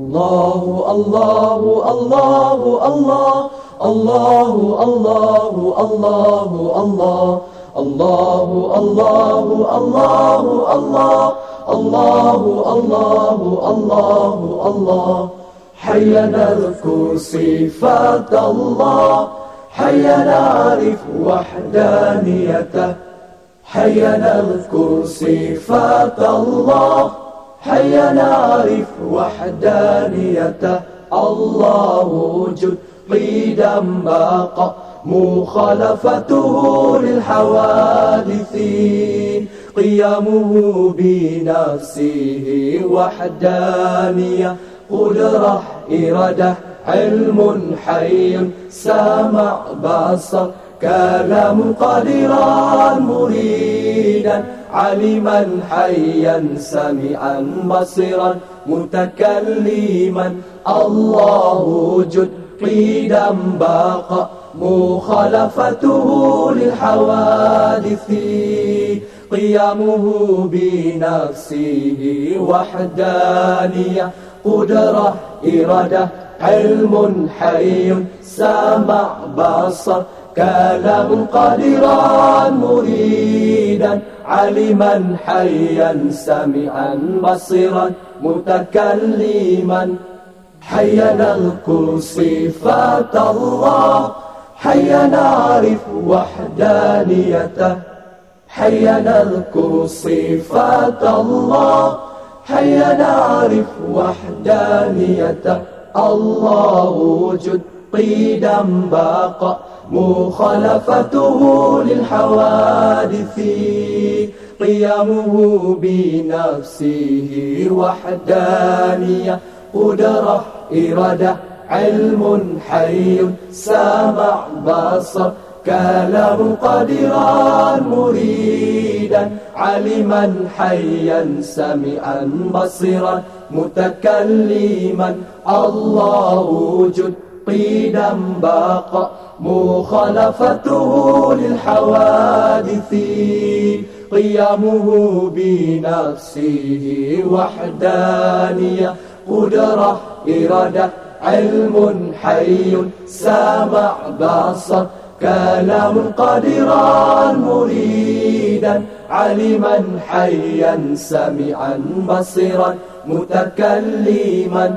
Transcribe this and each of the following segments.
الله الله الله الله الله الله الله الله الله الله الله الله الله الله الله الله حيا نذكر صفات الله حيا نعرف وحدانيته حيا نذكر صفات الله حيا نعرف وحدانيته الله وجود قيدا باق مخالفته للحوادث قيامه بنفسه وحدانية. قدرة إرادة علم حي سمع بصر. كلام قادرا مريدا علما حيا سمعا بصيرا متكلما الله جد قيدا باق مخالفته للحوادث قيامه بنفسه وحدانية قدرة إرادة علم حي سمع بصر كلام قادرا مريدا علما حيا سمعا بصيرا متكلما. حيا نذكر صفات الله حيا نعرف وحدانيته. حيا نذكر صفات الله حيا نعرف وحدانيته. الله وجد قيدا باق مخالفته للحوادث. قيامه بنفسه وحدانية. قدرة إرادة علم حي سامع بصر. كلام قادرا مريدا. علما حيا سمعا بصيرا متكلما الله وجد قيدا باق مخالفته للحوادث. قيامه بنفسه وحدانية. قدرة إرادة علم حي سامع بصر كلام قادرا مريدا علما حيا سمعا بصيرا متكلما.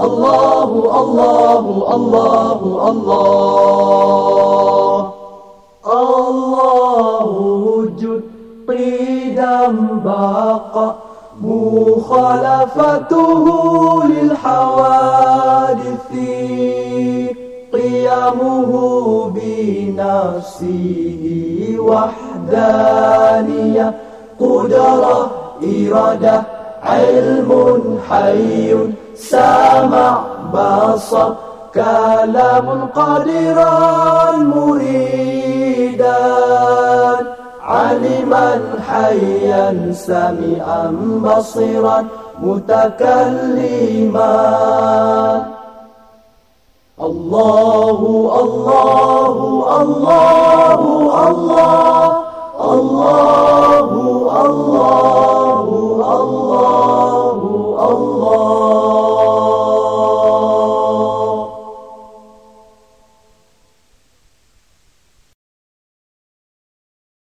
الله الله الله الله. الله وجود قدم باق مخالفته للحوادث قيامه بنفسه وحدانية قدرة إرادة علم حي. سامع بصر كلام قادرا مريدا. علما حيا سمعا بصيرا متكلما. الله الله الله